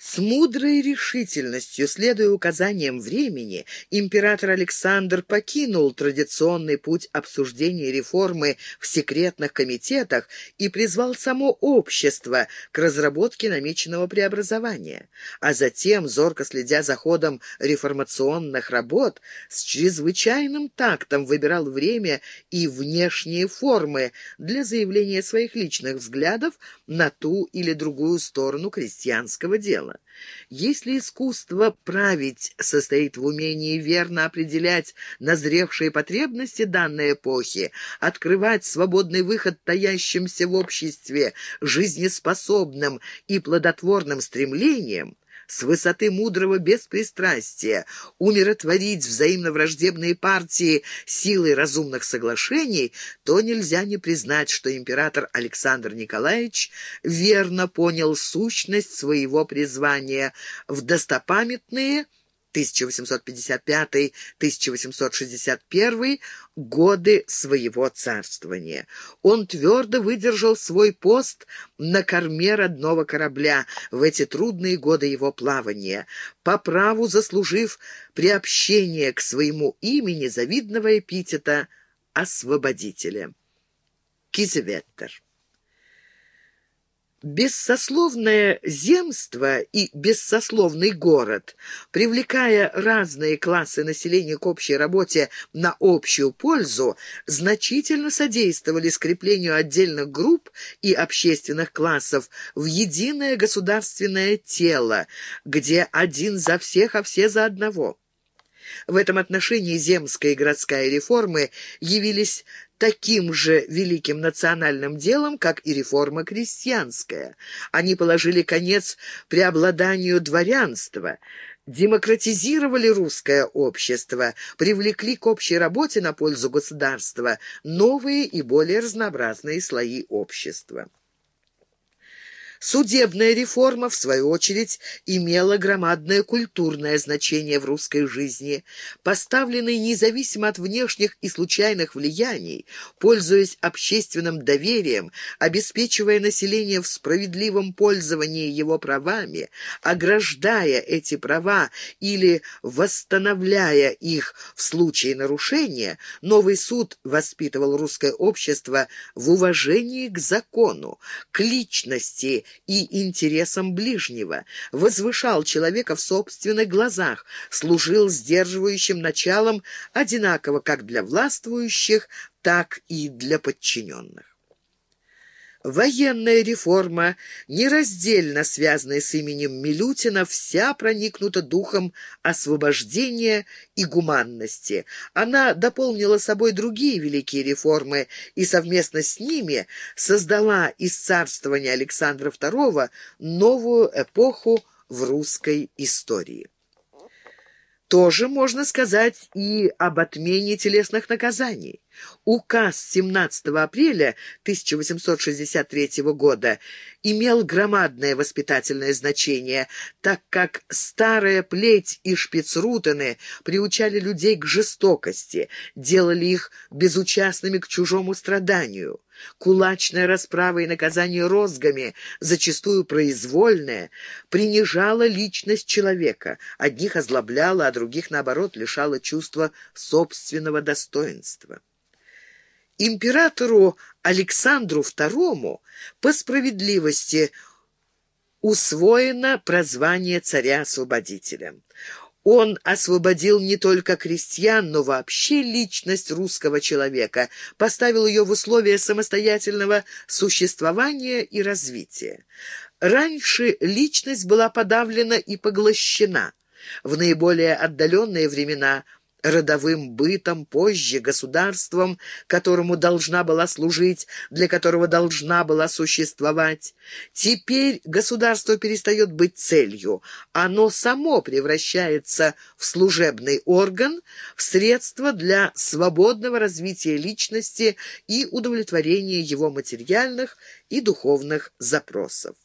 С мудрой решительностью, следуя указаниям времени, император Александр покинул традиционный путь обсуждения реформы в секретных комитетах и призвал само общество к разработке намеченного преобразования, а затем, зорко следя за ходом реформационных работ, с чрезвычайным тактом выбирал время и внешние формы для заявления своих личных взглядов на ту или другую сторону крестьянского дела дела. Если искусство править состоит в умении верно определять назревшие потребности данной эпохи, открывать свободный выход таящимся в обществе жизнеспособным и плодотворным стремлениям, с высоты мудрого беспристрастия, умиротворить взаимно враждебные партии силой разумных соглашений, то нельзя не признать, что император Александр Николаевич верно понял сущность своего призвания в достопамятные 1855-1861 годы своего царствования. Он твердо выдержал свой пост на корме родного корабля в эти трудные годы его плавания, по праву заслужив приобщение к своему имени завидного эпитета «Освободителя». Кизеветтер Бессословное земство и бессословный город, привлекая разные классы населения к общей работе на общую пользу, значительно содействовали скреплению отдельных групп и общественных классов в единое государственное тело, где один за всех, а все за одного. В этом отношении земская и городская реформы явились таким же великим национальным делом, как и реформа крестьянская. Они положили конец преобладанию дворянства, демократизировали русское общество, привлекли к общей работе на пользу государства новые и более разнообразные слои общества. Судебная реформа, в свою очередь, имела громадное культурное значение в русской жизни. Поставленный независимо от внешних и случайных влияний, пользуясь общественным доверием, обеспечивая население в справедливом пользовании его правами, ограждая эти права или восстановляя их в случае нарушения, новый суд воспитывал русское общество в уважении к закону, к личности и интересам ближнего, возвышал человека в собственных глазах, служил сдерживающим началом одинаково как для властвующих, так и для подчиненных. Военная реформа, нераздельно связанная с именем Милютина, вся проникнута духом освобождения и гуманности. Она дополнила собой другие великие реформы и совместно с ними создала из царствования Александра II новую эпоху в русской истории. Тоже можно сказать и об отмене телесных наказаний. Указ 17 апреля 1863 года имел громадное воспитательное значение, так как старая плеть и шпицрутены приучали людей к жестокости, делали их безучастными к чужому страданию. Кулачная расправа и наказание розгами, зачастую произвольное, принижало личность человека, одних озлобляло, а других, наоборот, лишало чувства собственного достоинства. Императору Александру II по справедливости усвоено прозвание царя-освободителя. Он освободил не только крестьян, но вообще личность русского человека, поставил ее в условия самостоятельного существования и развития. Раньше личность была подавлена и поглощена. В наиболее отдаленные времена – родовым бытом, позже государством, которому должна была служить, для которого должна была существовать. Теперь государство перестает быть целью, оно само превращается в служебный орган, в средство для свободного развития личности и удовлетворения его материальных и духовных запросов.